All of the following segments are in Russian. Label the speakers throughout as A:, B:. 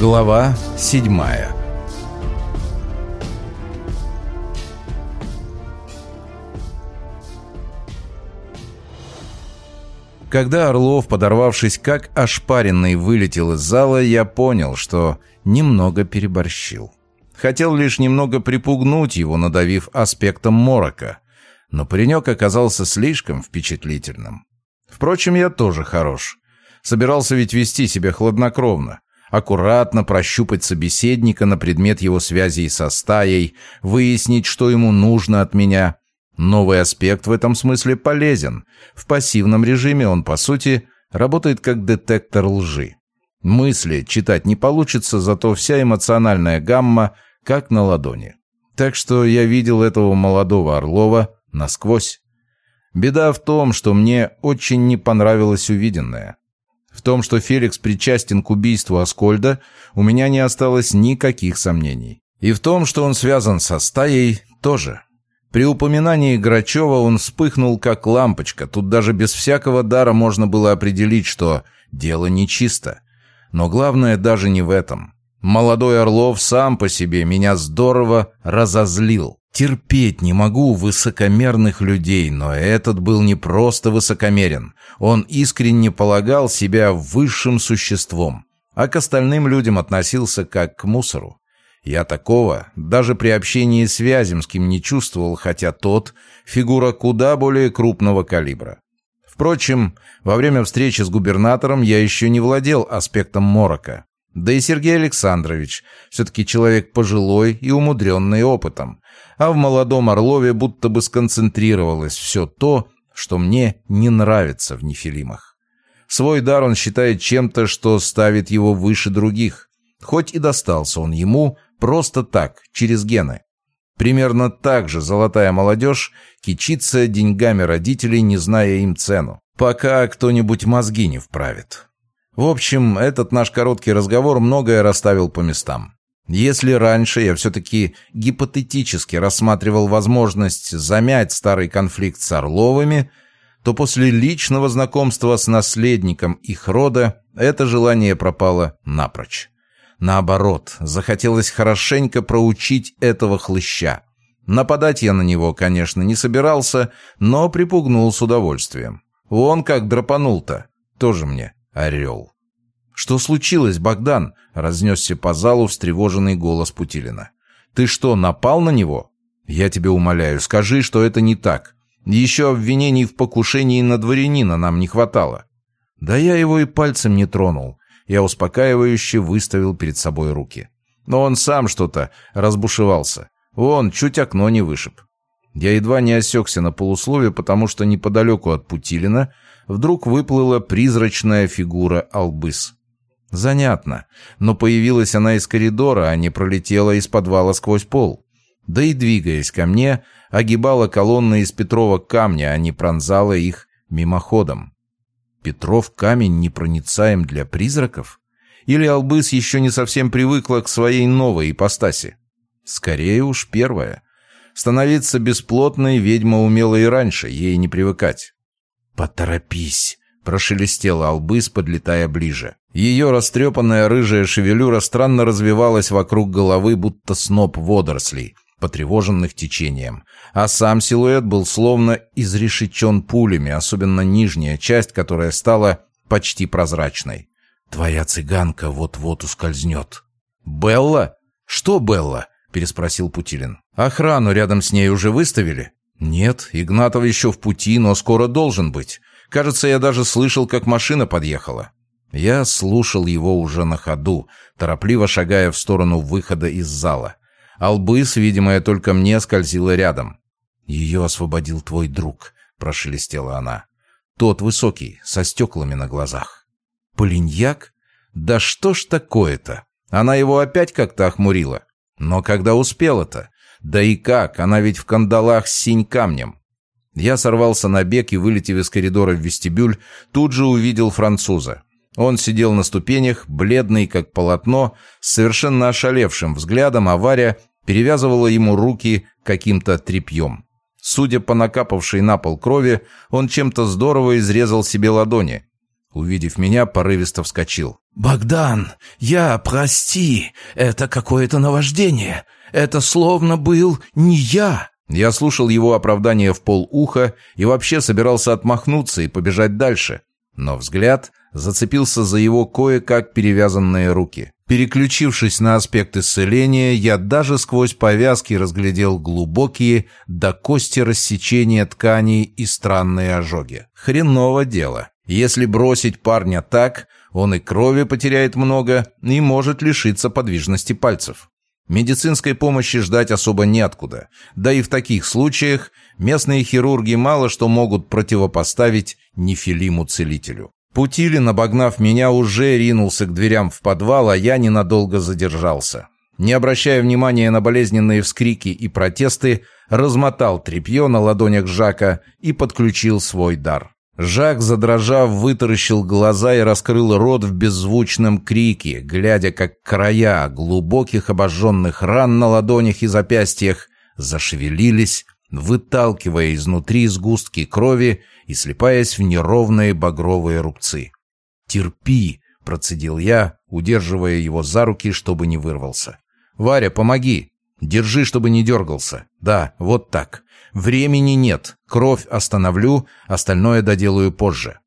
A: Глава седьмая Когда Орлов, подорвавшись как ошпаренный, вылетел из зала, я понял, что немного переборщил. Хотел лишь немного припугнуть его, надавив аспектом морока. Но паренек оказался слишком впечатлительным. Впрочем, я тоже хорош. Собирался ведь вести себя хладнокровно. Аккуратно прощупать собеседника на предмет его связей со стаей, выяснить, что ему нужно от меня, Новый аспект в этом смысле полезен. В пассивном режиме он, по сути, работает как детектор лжи. Мысли читать не получится, зато вся эмоциональная гамма как на ладони. Так что я видел этого молодого Орлова насквозь. Беда в том, что мне очень не понравилось увиденное. В том, что Феликс причастен к убийству Аскольда, у меня не осталось никаких сомнений. И в том, что он связан со стаей, тоже. При упоминании Грачева он вспыхнул как лампочка. Тут даже без всякого дара можно было определить, что дело нечисто. Но главное даже не в этом. Молодой Орлов сам по себе меня здорово разозлил. Терпеть не могу высокомерных людей, но этот был не просто высокомерен. Он искренне полагал себя высшим существом, а к остальным людям относился как к мусору. Я такого даже при общении с Вяземским не чувствовал, хотя тот — фигура куда более крупного калибра. Впрочем, во время встречи с губернатором я еще не владел аспектом морока. Да и Сергей Александрович все-таки человек пожилой и умудренный опытом. А в молодом Орлове будто бы сконцентрировалось все то, что мне не нравится в нефилимах. Свой дар он считает чем-то, что ставит его выше других. Хоть и достался он ему Просто так, через гены. Примерно так же золотая молодежь кичится деньгами родителей, не зная им цену. Пока кто-нибудь мозги не вправит. В общем, этот наш короткий разговор многое расставил по местам. Если раньше я все-таки гипотетически рассматривал возможность замять старый конфликт с Орловыми, то после личного знакомства с наследником их рода это желание пропало напрочь. Наоборот, захотелось хорошенько проучить этого хлыща. Нападать я на него, конечно, не собирался, но припугнул с удовольствием. Он как драпанул-то. Тоже мне орел. «Что случилось, Богдан?» — разнесся по залу встревоженный голос Путилина. «Ты что, напал на него?» «Я тебя умоляю, скажи, что это не так. Еще обвинений в покушении на дворянина нам не хватало». «Да я его и пальцем не тронул. Я успокаивающе выставил перед собой руки. Но он сам что-то разбушевался. Он чуть окно не вышиб. Я едва не осекся на полуслове, потому что неподалеку от Путилина вдруг выплыла призрачная фигура Албыс. Занятно, но появилась она из коридора, а не пролетела из подвала сквозь пол. Да и, двигаясь ко мне, огибала колонны из Петрова камня, а не пронзала их мимоходом. Петров камень непроницаем для призраков? Или Албыс еще не совсем привыкла к своей новой ипостаси? Скорее уж первое. Становиться бесплотной ведьма умела и раньше, ей не привыкать. «Поторопись!» — прошелестела Албыс, подлетая ближе. Ее растрепанная рыжая шевелюра странно развивалась вокруг головы, будто сноп водорослей — потревоженных течением, а сам силуэт был словно изрешечен пулями, особенно нижняя часть, которая стала почти прозрачной. «Твоя цыганка вот-вот ускользнет». «Белла? Что Белла?» — переспросил Путилин. «Охрану рядом с ней уже выставили?» «Нет, Игнатов еще в пути, но скоро должен быть. Кажется, я даже слышал, как машина подъехала». Я слушал его уже на ходу, торопливо шагая в сторону выхода из зала. Албыс, видимая только мне, скользила рядом. «Ее освободил твой друг», — прошелестела она. «Тот высокий, со стеклами на глазах». «Полиньяк? Да что ж такое-то? Она его опять как-то охмурила. Но когда успела-то? Да и как, она ведь в кандалах с синь камнем». Я сорвался на бег и, вылетев из коридора в вестибюль, тут же увидел француза. Он сидел на ступенях, бледный как полотно, с совершенно ошалевшим взглядом, а Варя перевязывала ему руки каким-то тряпьем. Судя по накапавшей на пол крови, он чем-то здорово изрезал себе ладони. Увидев меня, порывисто вскочил.
B: «Богдан, я, прости, это какое-то наваждение. Это словно был не я».
A: Я слушал его оправдание в полуха и вообще собирался отмахнуться и побежать дальше. Но взгляд зацепился за его кое-как перевязанные руки. Переключившись на аспект исцеления, я даже сквозь повязки разглядел глубокие до кости рассечения тканей и странные ожоги. Хреново дело. Если бросить парня так, он и крови потеряет много и может лишиться подвижности пальцев. Медицинской помощи ждать особо неоткуда. Да и в таких случаях местные хирурги мало что могут противопоставить нефилиму-целителю. Путилин, обогнав меня, уже ринулся к дверям в подвал, а я ненадолго задержался. Не обращая внимания на болезненные вскрики и протесты, размотал тряпье на ладонях Жака и подключил свой дар. Жак, задрожав, вытаращил глаза и раскрыл рот в беззвучном крике, глядя, как края глубоких обожженных ран на ладонях и запястьях зашевелились, выталкивая изнутри сгустки крови и слепаясь в неровные багровые рубцы. «Терпи!» — процедил я, удерживая его за руки, чтобы не вырвался. «Варя, помоги! Держи, чтобы не дергался. Да, вот так. Времени нет. Кровь остановлю, остальное доделаю позже.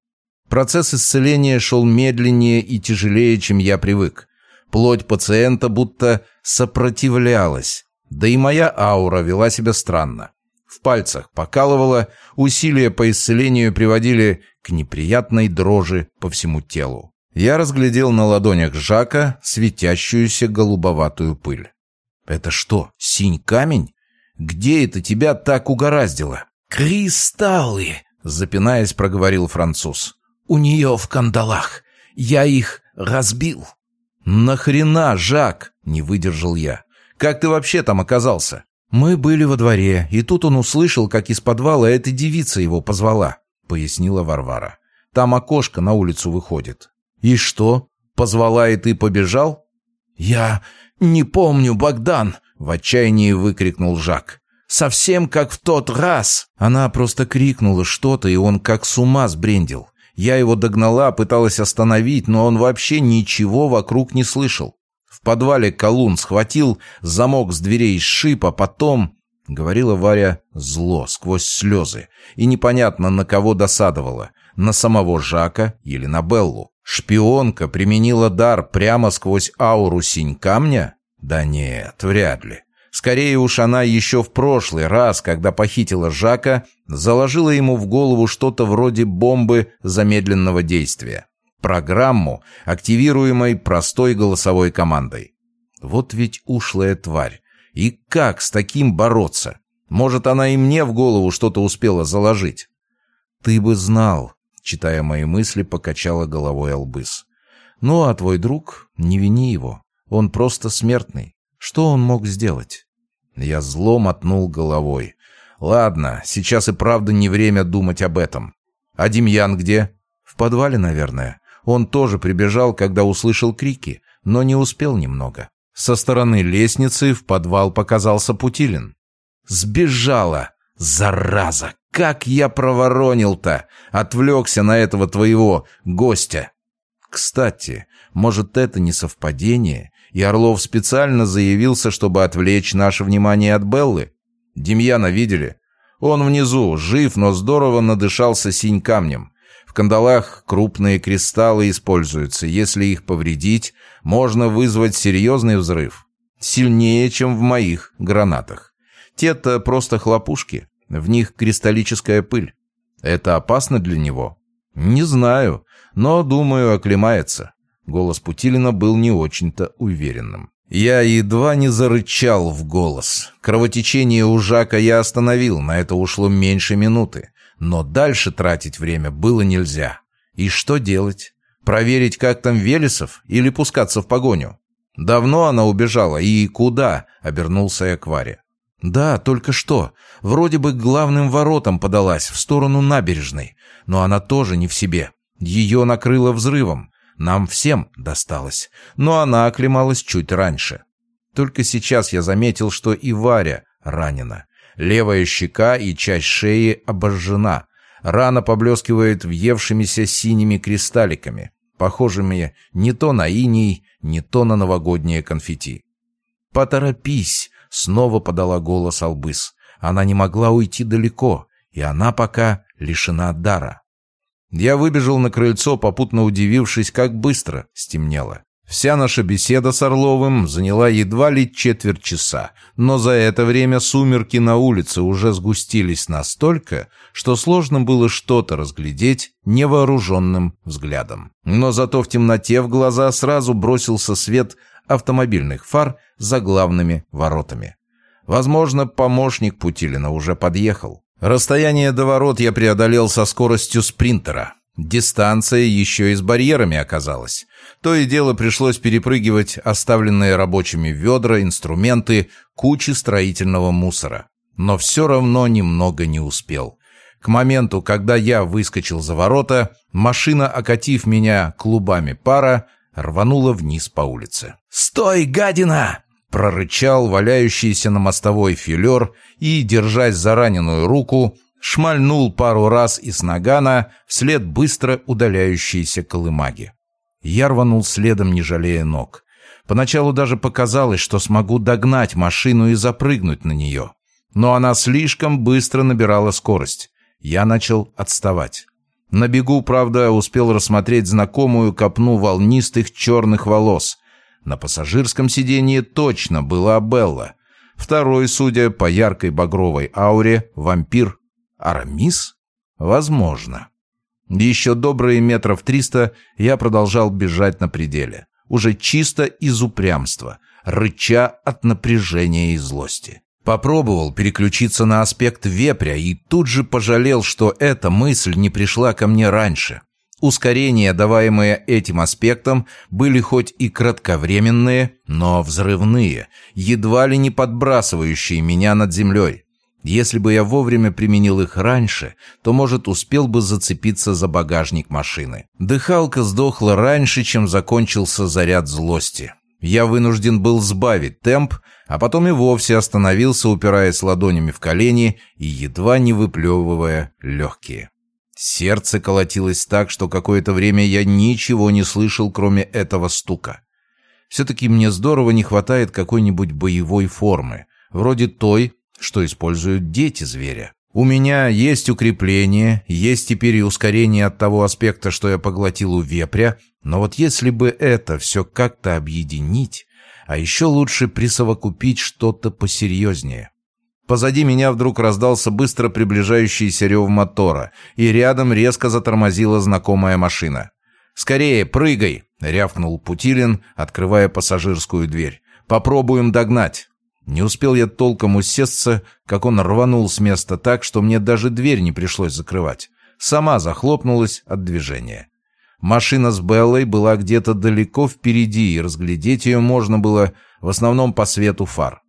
A: Процесс исцеления шел медленнее и тяжелее, чем я привык. Плоть пациента будто сопротивлялась. Да и моя аура вела себя странно. В пальцах покалывала, усилия по исцелению приводили к неприятной дрожи по всему телу. Я разглядел на ладонях Жака светящуюся голубоватую пыль. «Это что, синь камень? Где это тебя так угораздило?»
B: «Кристаллы!» — запинаясь, проговорил француз. «У нее в кандалах. Я их разбил».
A: «Нахрена, Жак?» — не выдержал я. «Как ты вообще там оказался?»
B: «Мы были во дворе, и тут он услышал, как из подвала эта девица его позвала», — пояснила Варвара. «Там окошко на улицу выходит».
A: «И что? Позвала, и ты побежал?»
B: «Я не помню, Богдан!» В отчаянии выкрикнул Жак. «Совсем как в тот раз!»
A: Она просто крикнула что-то, и он как с ума сбрендил. Я его догнала, пыталась остановить, но он вообще ничего вокруг не слышал. В подвале колун схватил замок с дверей сшиб, а потом... Говорила Варя зло, сквозь слезы, и непонятно, на кого досадовала, на самого Жака или на Беллу. Шпионка применила дар прямо сквозь ауру синь камня? Да нет, вряд ли. Скорее уж она еще в прошлый раз, когда похитила Жака, заложила ему в голову что-то вроде бомбы замедленного действия. Программу, активируемой простой голосовой командой. Вот ведь ушлая тварь. И как с таким бороться? Может, она и мне в голову что-то успела заложить? Ты бы знал, читая мои мысли, покачала головой Албыс. Ну, а твой друг, не вини его. Он просто смертный. Что он мог сделать? Я зло мотнул головой. Ладно, сейчас и правда не время думать об этом. А Демьян где? В подвале, наверное. Он тоже прибежал, когда услышал крики, но не успел немного. Со стороны лестницы в подвал показался Путилин. «Сбежала! Зараза! Как я проворонил-то! Отвлекся на этого твоего гостя!» Кстати, может, это не совпадение, и Орлов специально заявился, чтобы отвлечь наше внимание от Беллы. Демьяна видели? Он внизу, жив, но здорово надышался синь камнем. В кандалах крупные кристаллы используются. Если их повредить, можно вызвать серьезный взрыв. Сильнее, чем в моих гранатах. Те-то просто хлопушки. В них кристаллическая пыль. Это опасно для него? Не знаю, но, думаю, оклемается. Голос Путилина был не очень-то уверенным. Я едва не зарычал в голос. Кровотечение у Жака я остановил, на это ушло меньше минуты. Но дальше тратить время было нельзя. И что делать? Проверить, как там Велесов, или пускаться в погоню? Давно она убежала, и куда? Обернулся я к Варе. Да, только что. Вроде бы к главным воротам подалась, в сторону набережной. Но она тоже не в себе. Ее накрыло взрывом. Нам всем досталось, но она оклемалась чуть раньше. Только сейчас я заметил, что и Варя ранена. Левая щека и часть шеи обожжена. Рана поблескивает въевшимися синими кристалликами. похожими не то на иней, не то на новогоднее конфетти. «Поторопись!» — снова подала голос Албыс. Она не могла уйти далеко, и она пока лишена дара. Я выбежал на крыльцо, попутно удивившись, как быстро стемнело. Вся наша беседа с Орловым заняла едва ли четверть часа, но за это время сумерки на улице уже сгустились настолько, что сложно было что-то разглядеть невооруженным взглядом. Но зато в темноте в глаза сразу бросился свет автомобильных фар за главными воротами. Возможно, помощник Путилина уже подъехал. Расстояние до ворот я преодолел со скоростью спринтера. Дистанция еще и с барьерами оказалась. То и дело пришлось перепрыгивать оставленные рабочими ведра, инструменты, кучи строительного мусора. Но все равно немного не успел. К моменту, когда я выскочил за ворота, машина, окатив меня клубами пара, рванула вниз по улице. «Стой, гадина!» Прорычал валяющийся на мостовой филер и, держась за раненую руку, шмальнул пару раз из нагана вслед быстро удаляющейся колымаги. Я рванул следом, не жалея ног. Поначалу даже показалось, что смогу догнать машину и запрыгнуть на нее. Но она слишком быстро набирала скорость. Я начал отставать. На бегу, правда, успел рассмотреть знакомую копну волнистых черных волос, на пассажирском сиденье точно была Белла. Второй, судя по яркой багровой ауре, вампир Арамис? Возможно. Еще добрые метров триста я продолжал бежать на пределе. Уже чисто из упрямства, рыча от напряжения и злости. Попробовал переключиться на аспект вепря и тут же пожалел, что эта мысль не пришла ко мне раньше. Ускорения, даваемые этим аспектом, были хоть и кратковременные, но взрывные, едва ли не подбрасывающие меня над землей. Если бы я вовремя применил их раньше, то, может, успел бы зацепиться за багажник машины. Дыхалка сдохла раньше, чем закончился заряд злости. Я вынужден был сбавить темп, а потом и вовсе остановился, упираясь ладонями в колени и едва не выплевывая легкие. Сердце колотилось так, что какое-то время я ничего не слышал, кроме этого стука. Все-таки мне здорово не хватает какой-нибудь боевой формы, вроде той, что используют дети зверя. У меня есть укрепление, есть теперь и ускорение от того аспекта, что я поглотил у вепря, но вот если бы это все как-то объединить, а еще лучше присовокупить что-то посерьезнее. Позади меня вдруг раздался быстро приближающийся рев мотора, и рядом резко затормозила знакомая машина. «Скорее, прыгай!» — рявкнул Путилин, открывая пассажирскую дверь. «Попробуем догнать!» Не успел я толком усесться, как он рванул с места так, что мне даже дверь не пришлось закрывать. Сама захлопнулась от движения. Машина с Беллой была где-то далеко впереди, и разглядеть ее можно было в основном по свету фар.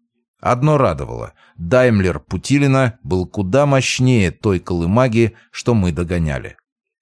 A: Одно радовало. Даймлер Путилина был куда мощнее той колымаги, что мы догоняли.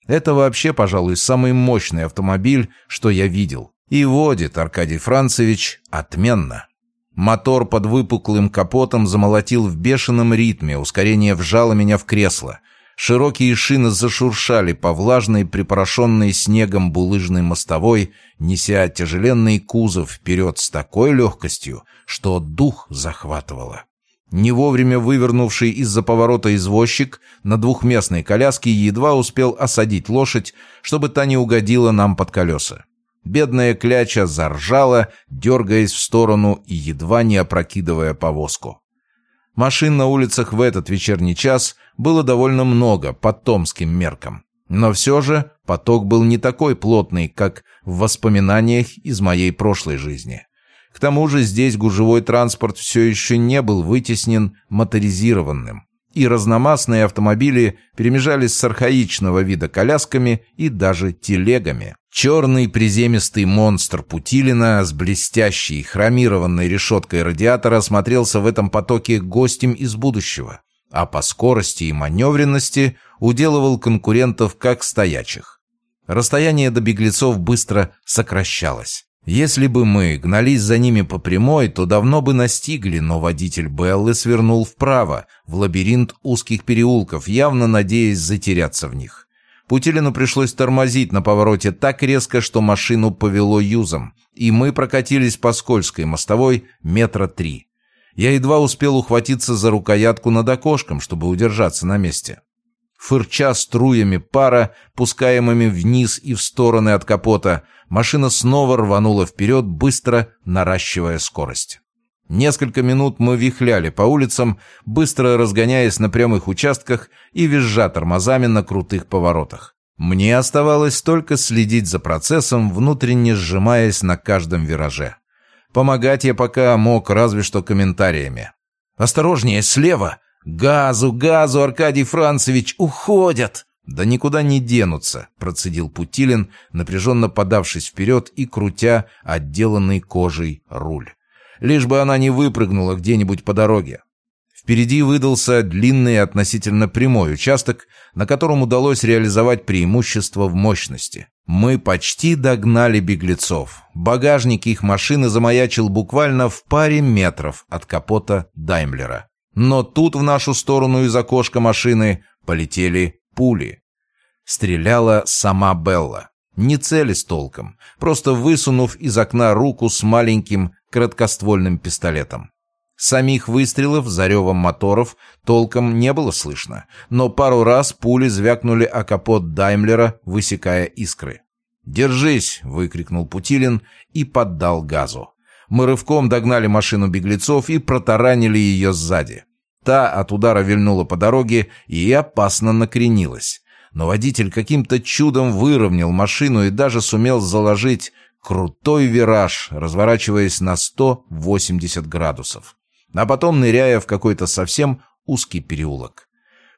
A: Это вообще, пожалуй, самый мощный автомобиль, что я видел. И водит Аркадий Францевич отменно. Мотор под выпуклым капотом замолотил в бешеном ритме, ускорение вжало меня в кресло. Широкие шины зашуршали по влажной, припорошенной снегом булыжной мостовой, неся тяжеленный кузов вперед с такой легкостью, что дух захватывало. Не вовремя вывернувший из-за поворота извозчик на двухместной коляске едва успел осадить лошадь, чтобы та не угодила нам под колеса. Бедная кляча заржала, дергаясь в сторону и едва не опрокидывая повозку. Машин на улицах в этот вечерний час было довольно много по томским меркам. Но все же поток был не такой плотный, как в воспоминаниях из моей прошлой жизни. К тому же здесь гужевой транспорт все еще не был вытеснен моторизированным, и разномастные автомобили перемежались с архаичного вида колясками и даже телегами. Черный приземистый монстр Путилина с блестящей хромированной решеткой радиатора смотрелся в этом потоке гостем из будущего, а по скорости и маневренности уделывал конкурентов как стоячих. Расстояние до беглецов быстро сокращалось. Если бы мы гнались за ними по прямой, то давно бы настигли, но водитель Беллы свернул вправо, в лабиринт узких переулков, явно надеясь затеряться в них. Путилину пришлось тормозить на повороте так резко, что машину повело юзом, и мы прокатились по скользкой мостовой метра три. Я едва успел ухватиться за рукоятку над окошком, чтобы удержаться на месте. Фырча струями пара, пускаемыми вниз и в стороны от капота, машина снова рванула вперед, быстро наращивая скорость. Несколько минут мы вихляли по улицам, быстро разгоняясь на прямых участках и визжа тормозами на крутых поворотах. Мне оставалось только следить за процессом, внутренне сжимаясь на каждом вираже. Помогать я пока мог разве что комментариями. «Осторожнее, слева! Газу, газу, Аркадий Францевич, уходят!» «Да никуда не денутся», — процедил Путилин, напряженно подавшись вперед и крутя отделанный кожей руль лишь бы она не выпрыгнула где-нибудь по дороге. Впереди выдался длинный относительно прямой участок, на котором удалось реализовать преимущество в мощности. Мы почти догнали беглецов. Багажник их машины замаячил буквально в паре метров от капота Даймлера. Но тут в нашу сторону из окошка машины полетели пули. Стреляла сама Белла. Не целясь толком, просто высунув из окна руку с маленьким краткоствольным пистолетом. Самих выстрелов за ревом моторов толком не было слышно, но пару раз пули звякнули о капот Даймлера, высекая искры. «Держись!» — выкрикнул Путилин и поддал газу. Мы рывком догнали машину беглецов и протаранили ее сзади. Та от удара вильнула по дороге и опасно накренилась. Но водитель каким-то чудом выровнял машину и даже сумел заложить Крутой вираж, разворачиваясь на 180 градусов. А потом ныряя в какой-то совсем узкий переулок.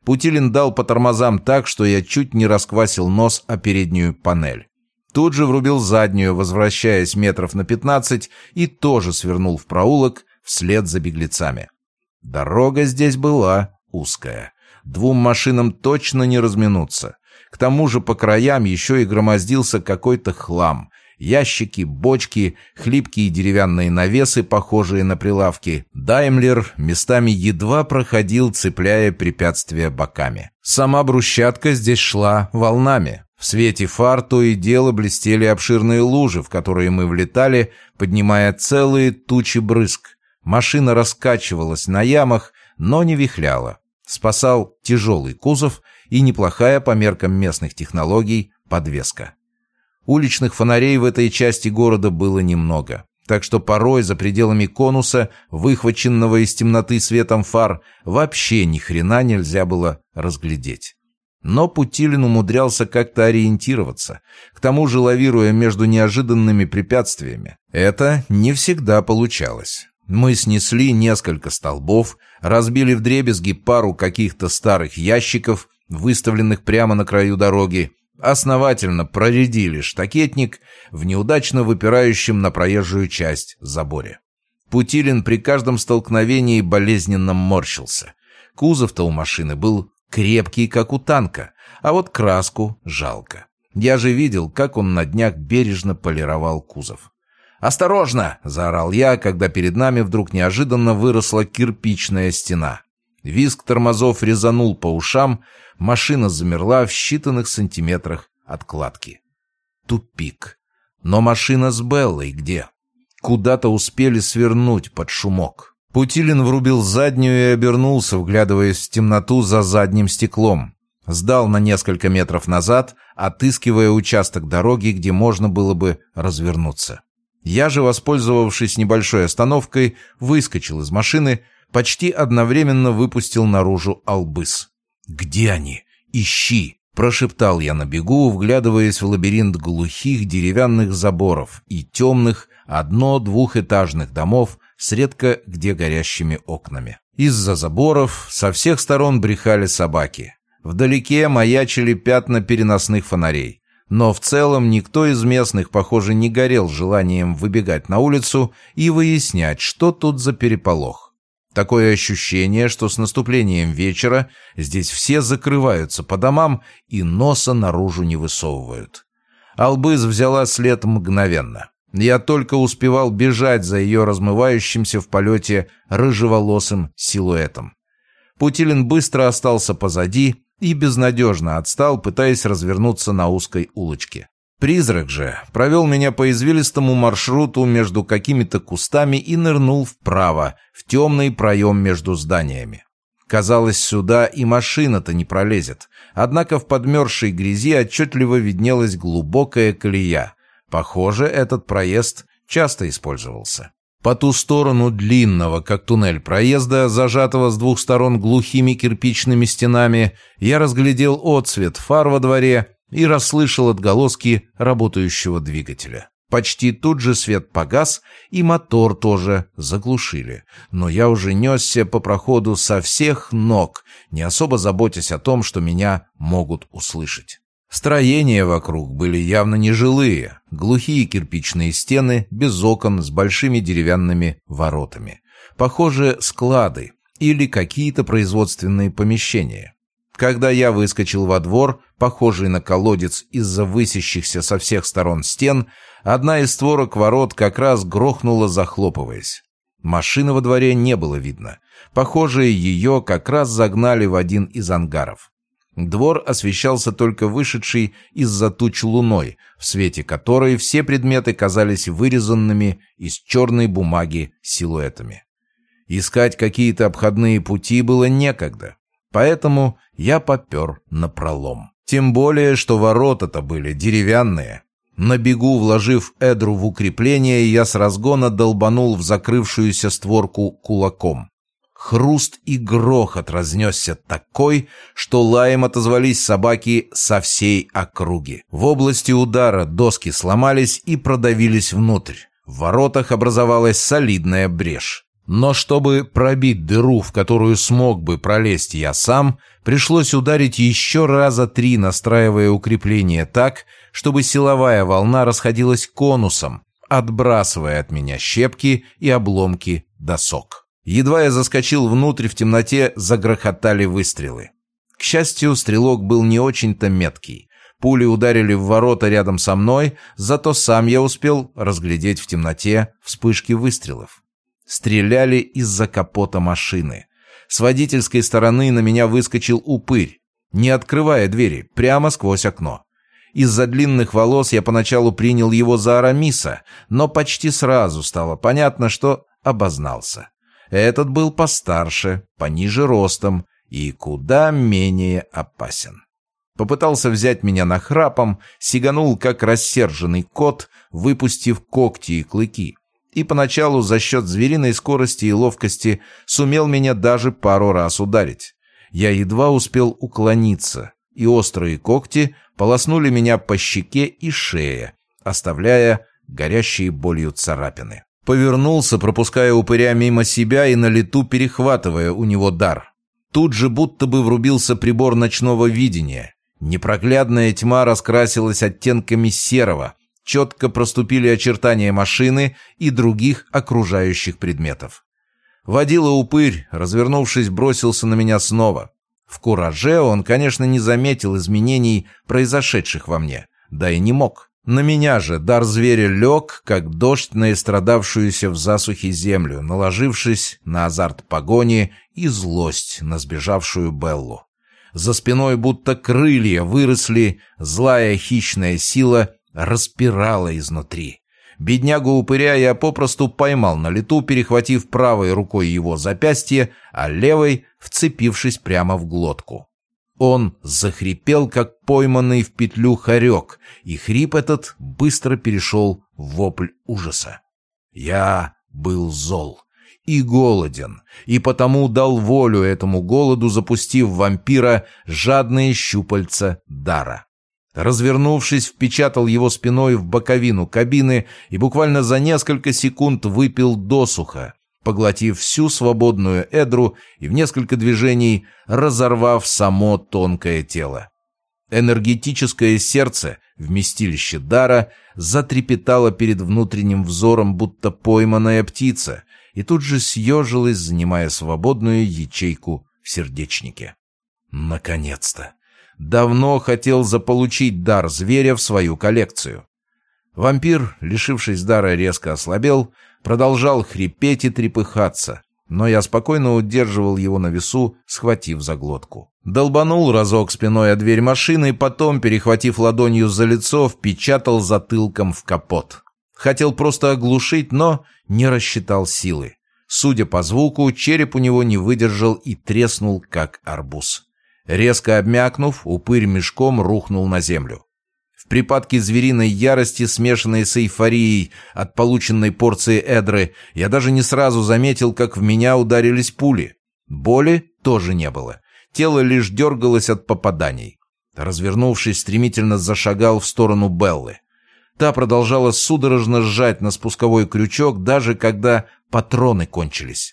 A: Путилин дал по тормозам так, что я чуть не расквасил нос о переднюю панель. Тут же врубил заднюю, возвращаясь метров на 15, и тоже свернул в проулок вслед за беглецами. Дорога здесь была узкая. Двум машинам точно не разминуться. К тому же по краям еще и громоздился какой-то хлам, Ящики, бочки, хлипкие деревянные навесы, похожие на прилавки. Даймлер местами едва проходил, цепляя препятствия боками. Сама брусчатка здесь шла волнами. В свете фар то и дело блестели обширные лужи, в которые мы влетали, поднимая целые тучи брызг. Машина раскачивалась на ямах, но не вихляла. Спасал тяжелый кузов и неплохая по меркам местных технологий подвеска. Уличных фонарей в этой части города было немного. Так что порой за пределами конуса, выхваченного из темноты светом фар, вообще ни хрена нельзя было разглядеть. Но Путилин умудрялся как-то ориентироваться, к тому же лавируя между неожиданными препятствиями. Это не всегда получалось. Мы снесли несколько столбов, разбили вдребезги пару каких-то старых ящиков, выставленных прямо на краю дороги, основательно проредили штакетник в неудачно выпирающем на проезжую часть заборе. Путилин при каждом столкновении болезненно морщился. Кузов-то у машины был крепкий, как у танка, а вот краску жалко. Я же видел, как он на днях бережно полировал кузов. «Осторожно!» — заорал я, когда перед нами вдруг неожиданно выросла кирпичная стена. Визг тормозов резанул по ушам, машина замерла в считанных сантиметрах от кладки. Тупик. Но машина с Беллой где? Куда-то успели свернуть под шумок. Путилин врубил заднюю и обернулся, вглядываясь в темноту за задним стеклом. Сдал на несколько метров назад, отыскивая участок дороги, где можно было бы развернуться. Я же, воспользовавшись небольшой остановкой, выскочил из машины, почти одновременно выпустил наружу албыс. «Где они? Ищи!» — прошептал я на бегу, вглядываясь в лабиринт глухих деревянных заборов и темных одно-двухэтажных домов с редко где горящими окнами. Из-за заборов со всех сторон брехали собаки. Вдалеке маячили пятна переносных фонарей. Но в целом никто из местных, похоже, не горел желанием выбегать на улицу и выяснять, что тут за переполох. Такое ощущение, что с наступлением вечера здесь все закрываются по домам и носа наружу не высовывают. Албыз взяла след мгновенно. Я только успевал бежать за ее размывающимся в полете рыжеволосым силуэтом. Путилин быстро остался позади и безнадежно отстал, пытаясь развернуться на узкой улочке. Призрак же провел меня по извилистому маршруту между какими-то кустами и нырнул вправо, в темный проем между зданиями. Казалось, сюда и машина-то не пролезет. Однако в подмерзшей грязи отчетливо виднелась глубокая колея. Похоже, этот проезд часто использовался. По ту сторону длинного, как туннель проезда, зажатого с двух сторон глухими кирпичными стенами, я разглядел отсвет фар во дворе и расслышал отголоски работающего двигателя. Почти тут же свет погас, и мотор тоже заглушили. Но я уже несся по проходу со всех ног, не особо заботясь о том, что меня могут услышать. Строения вокруг были явно нежилые, глухие кирпичные стены, без окон, с большими деревянными воротами. Похоже, склады или какие-то производственные помещения. Когда я выскочил во двор, похожий на колодец из-за высящихся со всех сторон стен, одна из створок ворот как раз грохнула, захлопываясь. Машины во дворе не было видно. Похоже, ее как раз загнали в один из ангаров. Двор освещался только вышедшей из-за туч луной, в свете которой все предметы казались вырезанными из черной бумаги силуэтами. Искать какие-то обходные пути было некогда. Поэтому я попер на пролом. Тем более, что ворота-то были деревянные. На бегу, вложив эдру в укрепление, я с разгона долбанул в закрывшуюся створку кулаком. Хруст и грохот разнесся такой, что лаем отозвались собаки со всей округи. В области удара доски сломались и продавились внутрь. В воротах образовалась солидная брешь. Но чтобы пробить дыру, в которую смог бы пролезть я сам, пришлось ударить еще раза три, настраивая укрепление так, чтобы силовая волна расходилась конусом, отбрасывая от меня щепки и обломки досок. Едва я заскочил внутрь, в темноте загрохотали выстрелы. К счастью, стрелок был не очень-то меткий. Пули ударили в ворота рядом со мной, зато сам я успел разглядеть в темноте вспышки выстрелов. Стреляли из-за капота машины. С водительской стороны на меня выскочил упырь, не открывая двери, прямо сквозь окно. Из-за длинных волос я поначалу принял его за Арамиса, но почти сразу стало понятно, что обознался. Этот был постарше, пониже ростом и куда менее опасен. Попытался взять меня на храпом, сиганул, как рассерженный кот, выпустив когти и клыки и поначалу за счет звериной скорости и ловкости сумел меня даже пару раз ударить. Я едва успел уклониться, и острые когти полоснули меня по щеке и шее, оставляя горящие болью царапины. Повернулся, пропуская упыря мимо себя и на лету перехватывая у него дар. Тут же будто бы врубился прибор ночного видения. Непроглядная тьма раскрасилась оттенками серого, четко проступили очертания машины и других окружающих предметов. Водила упырь, развернувшись, бросился на меня снова. В кураже он, конечно, не заметил изменений, произошедших во мне, да и не мог. На меня же дар зверя лег, как дождь на истрадавшуюся в засухе землю, наложившись на азарт погони и злость на сбежавшую Беллу. За спиной будто крылья выросли, злая хищная сила распирало изнутри. Беднягу-упыря я попросту поймал на лету, перехватив правой рукой его запястье, а левой вцепившись прямо в глотку. Он захрипел, как пойманный в петлю хорек, и хрип этот быстро перешел в вопль ужаса. Я был зол и голоден, и потому дал волю этому голоду, запустив в вампира жадные щупальца дара. Развернувшись, впечатал его спиной в боковину кабины и буквально за несколько секунд выпил досуха, поглотив всю свободную эдру и в несколько движений разорвав само тонкое тело. Энергетическое сердце, вместилище дара, затрепетало перед внутренним взором, будто пойманная птица, и тут же съежилась, занимая свободную ячейку в сердечнике. Наконец-то! Давно хотел заполучить дар зверя в свою коллекцию. Вампир, лишившись дара, резко ослабел, продолжал хрипеть и трепыхаться, но я спокойно удерживал его на весу, схватив за глотку. Долбанул разок спиной о дверь машины, потом, перехватив ладонью за лицо, впечатал затылком в капот. Хотел просто оглушить, но не рассчитал силы. Судя по звуку, череп у него не выдержал и треснул, как арбуз. Резко обмякнув, упырь мешком рухнул на землю. В припадке звериной ярости, смешанной с эйфорией от полученной порции эдры, я даже не сразу заметил, как в меня ударились пули. Боли тоже не было. Тело лишь дергалось от попаданий. Развернувшись, стремительно зашагал в сторону Беллы. Та продолжала судорожно сжать на спусковой крючок, даже когда патроны кончились.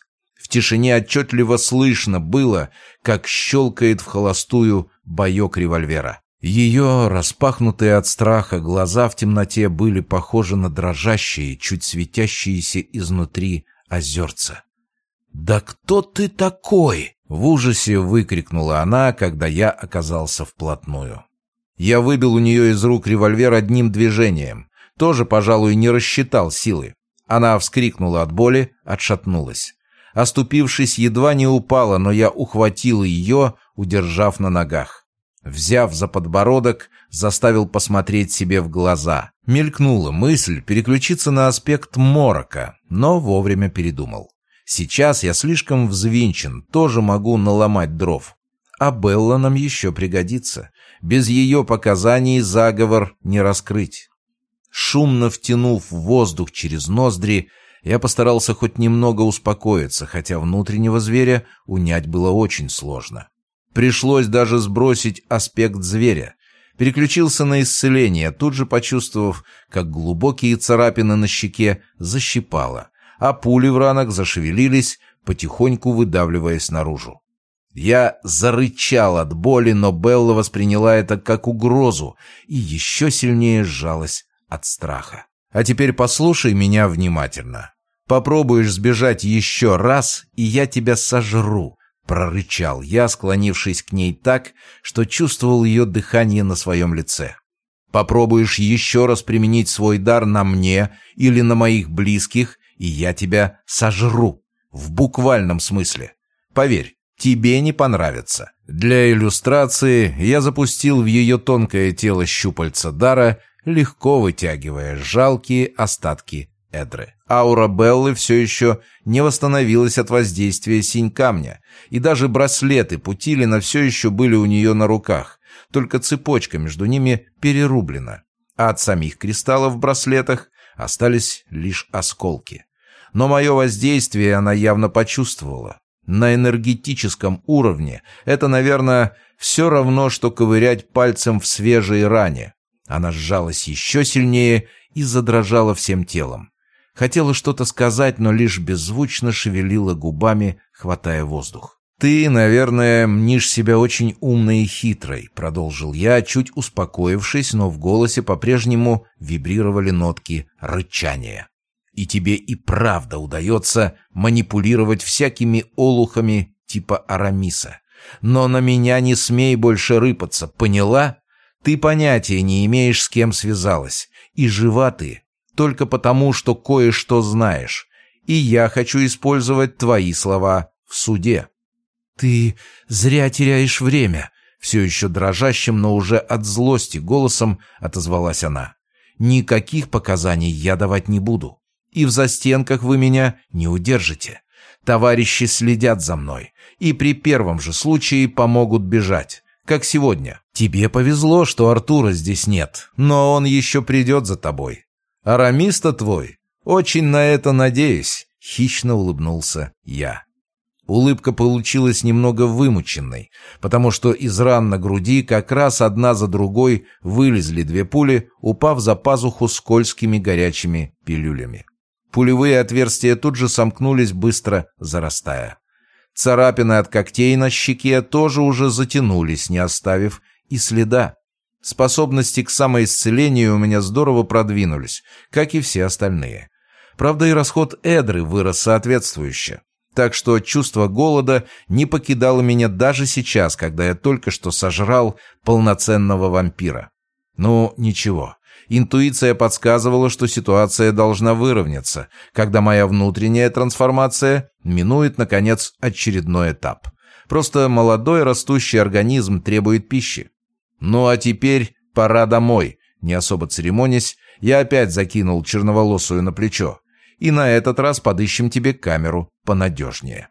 A: Тишине отчетливо слышно было, как щелкает в холостую боек револьвера. Ее, распахнутые от страха, глаза в темноте были похожи на дрожащие, чуть светящиеся изнутри озерца. «Да кто ты такой?» В ужасе выкрикнула она, когда я оказался вплотную. Я выбил у нее из рук револьвер одним движением. Тоже, пожалуй, не рассчитал силы. Она вскрикнула от боли, отшатнулась. Оступившись, едва не упала, но я ухватил ее, удержав на ногах. Взяв за подбородок, заставил посмотреть себе в глаза. Мелькнула мысль переключиться на аспект морока, но вовремя передумал. Сейчас я слишком взвинчен, тоже могу наломать дров. А Белла нам еще пригодится. Без ее показаний заговор не раскрыть. Шумно втянув воздух через ноздри, я постарался хоть немного успокоиться, хотя внутреннего зверя унять было очень сложно. Пришлось даже сбросить аспект зверя. Переключился на исцеление, тут же почувствовав, как глубокие царапины на щеке защипало а пули в ранах зашевелились, потихоньку выдавливаясь наружу. Я зарычал от боли, но Белла восприняла это как угрозу и еще сильнее сжалась от страха. А теперь послушай меня внимательно. Попробуешь сбежать еще раз, и я тебя сожру, прорычал я, склонившись к ней так, что чувствовал ее дыхание на своем лице. Попробуешь еще раз применить свой дар на мне или на моих близких, и я тебя сожру. В буквальном смысле. Поверь, тебе не понравится. Для иллюстрации я запустил в ее тонкое тело щупальца дара, легко вытягивая жалкие остатки Эдры. Аура Беллы все еще не восстановилась от воздействия синь камня, и даже браслеты Путилина все еще были у нее на руках, только цепочка между ними перерублена, а от самих кристаллов в браслетах остались лишь осколки но мое воздействие она явно почувствовала. На энергетическом уровне это, наверное, все равно, что ковырять пальцем в свежей ране. Она сжалась еще сильнее и задрожала всем телом. Хотела что-то сказать, но лишь беззвучно шевелила губами, хватая воздух. «Ты, наверное, мнишь себя очень умной и хитрой», — продолжил я, чуть успокоившись, но в голосе по-прежнему вибрировали нотки рычания и тебе и правда удается манипулировать всякими олухами типа Арамиса. Но на меня не смей больше рыпаться, поняла? Ты понятия не имеешь, с кем связалась. И жива ты только потому, что кое-что знаешь. И я хочу использовать твои слова в суде. Ты зря теряешь время. Все еще дрожащим, но уже от злости голосом отозвалась она. Никаких показаний я давать не буду и в застенках вы меня не удержите. Товарищи следят за мной, и при первом же случае помогут бежать, как сегодня. Тебе повезло, что Артура здесь нет, но он еще придет за тобой. Арамиста твой, очень на это надеюсь, хищно улыбнулся я. Улыбка получилась немного вымученной, потому что из ран на груди как раз одна за другой вылезли две пули, упав за пазуху скользкими горячими пилюлями. Пулевые отверстия тут же сомкнулись, быстро зарастая. Царапины от когтей на щеке тоже уже затянулись, не оставив и следа. Способности к самоисцелению у меня здорово продвинулись, как и все остальные. Правда, и расход эдры вырос соответствующе. Так что чувство голода не покидало меня даже сейчас, когда я только что сожрал полноценного вампира. Ну, ничего. Интуиция подсказывала, что ситуация должна выровняться, когда моя внутренняя трансформация минует, наконец, очередной этап. Просто молодой растущий организм требует пищи. Ну а теперь пора домой. Не особо церемонясь, я опять закинул черноволосую на плечо. И на этот раз подыщем тебе камеру понадежнее.